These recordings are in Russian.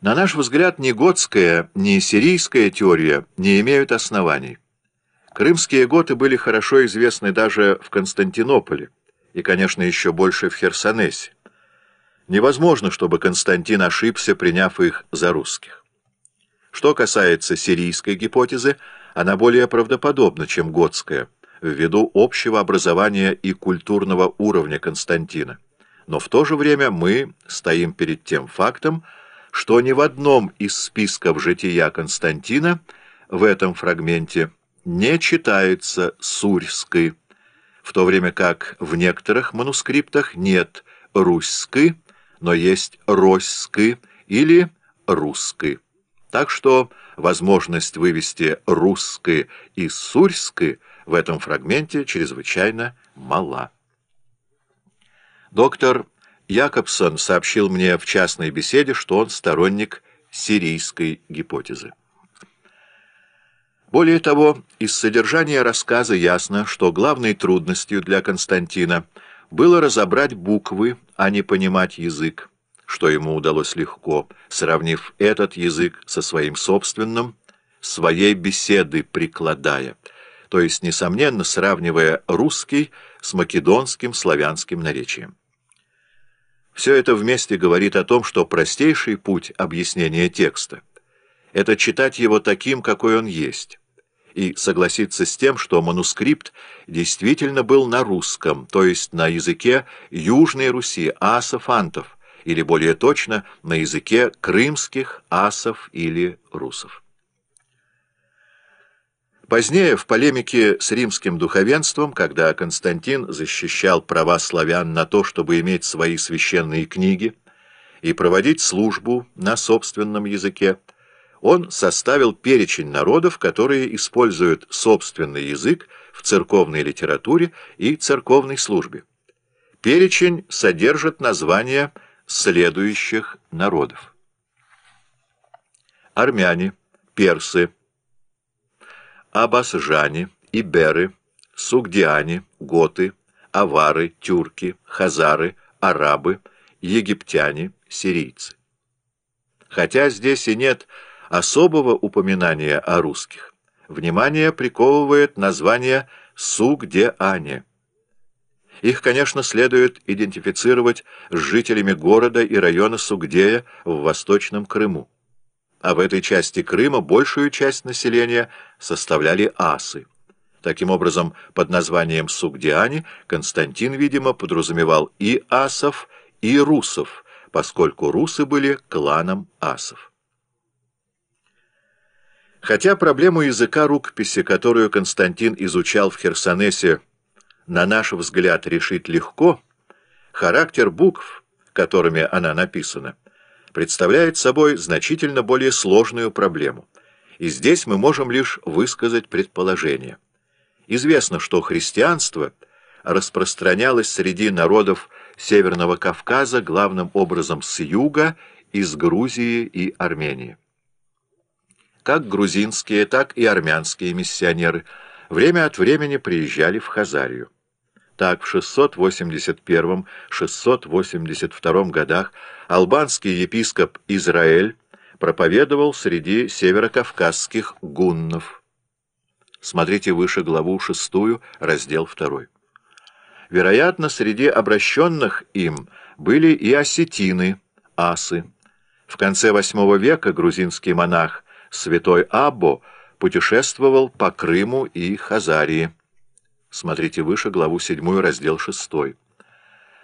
На наш взгляд, ни готская, ни сирийская теория не имеют оснований. Крымские готы были хорошо известны даже в Константинополе и, конечно, еще больше в Херсонесе. Невозможно, чтобы Константин ошибся, приняв их за русских. Что касается сирийской гипотезы, она более правдоподобна, чем готская, ввиду общего образования и культурного уровня Константина. Но в то же время мы стоим перед тем фактом, что ни в одном из списков жития Константина в этом фрагменте не читается Сурьской, в то время как в некоторых манускриптах нет Руськы, но есть Роськы или Русской. Так что возможность вывести Русской и Сурьской в этом фрагменте чрезвычайно мала. Доктор Якобсон сообщил мне в частной беседе, что он сторонник сирийской гипотезы. Более того, из содержания рассказа ясно, что главной трудностью для Константина было разобрать буквы, а не понимать язык, что ему удалось легко, сравнив этот язык со своим собственным, своей беседы прикладая, то есть, несомненно, сравнивая русский с македонским славянским наречием. Все это вместе говорит о том, что простейший путь объяснения текста — это читать его таким, какой он есть, и согласиться с тем, что манускрипт действительно был на русском, то есть на языке Южной Руси, асов-антов, или более точно, на языке крымских асов или русов. Позднее, в полемике с римским духовенством, когда Константин защищал права славян на то, чтобы иметь свои священные книги и проводить службу на собственном языке, он составил перечень народов, которые используют собственный язык в церковной литературе и церковной службе. Перечень содержит названия следующих народов. Армяне, персы, абасжане, иберы, сугдиане, готы, авары, тюрки, хазары, арабы, египтяне, сирийцы. Хотя здесь и нет особого упоминания о русских, внимание приковывает название сугдиане. Их, конечно, следует идентифицировать с жителями города и района Сугдея в Восточном Крыму а в этой части Крыма большую часть населения составляли асы. Таким образом, под названием Сугдиане Константин, видимо, подразумевал и асов, и русов, поскольку русы были кланом асов. Хотя проблему языка рукописи, которую Константин изучал в Херсонесе, на наш взгляд решить легко, характер букв, которыми она написана, представляет собой значительно более сложную проблему, и здесь мы можем лишь высказать предположение. Известно, что христианство распространялось среди народов Северного Кавказа главным образом с юга, из Грузии и Армении. Как грузинские, так и армянские миссионеры время от времени приезжали в Хазарию. Так, в 681-682 годах албанский епископ Израиль проповедовал среди северокавказских гуннов. Смотрите выше главу 6, раздел 2. Вероятно, среди обращенных им были и осетины, асы. В конце VIII века грузинский монах святой Аббо путешествовал по Крыму и Хазарии. Смотрите выше главу 7, раздел 6.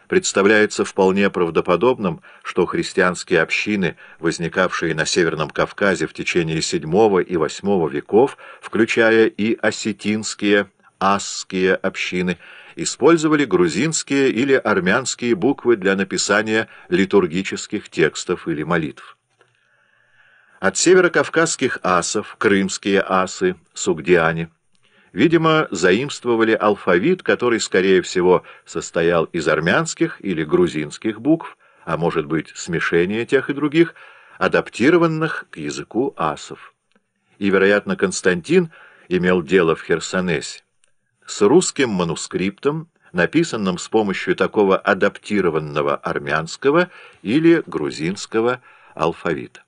Представляется вполне правдоподобным, что христианские общины, возникавшие на Северном Кавказе в течение VII и VIII веков, включая и осетинские, асские общины, использовали грузинские или армянские буквы для написания литургических текстов или молитв. От северокавказских асов, крымские асы, сугдиане, видимо, заимствовали алфавит, который, скорее всего, состоял из армянских или грузинских букв, а может быть, смешение тех и других, адаптированных к языку асов. И, вероятно, Константин имел дело в Херсонесе с русским манускриптом, написанным с помощью такого адаптированного армянского или грузинского алфавита.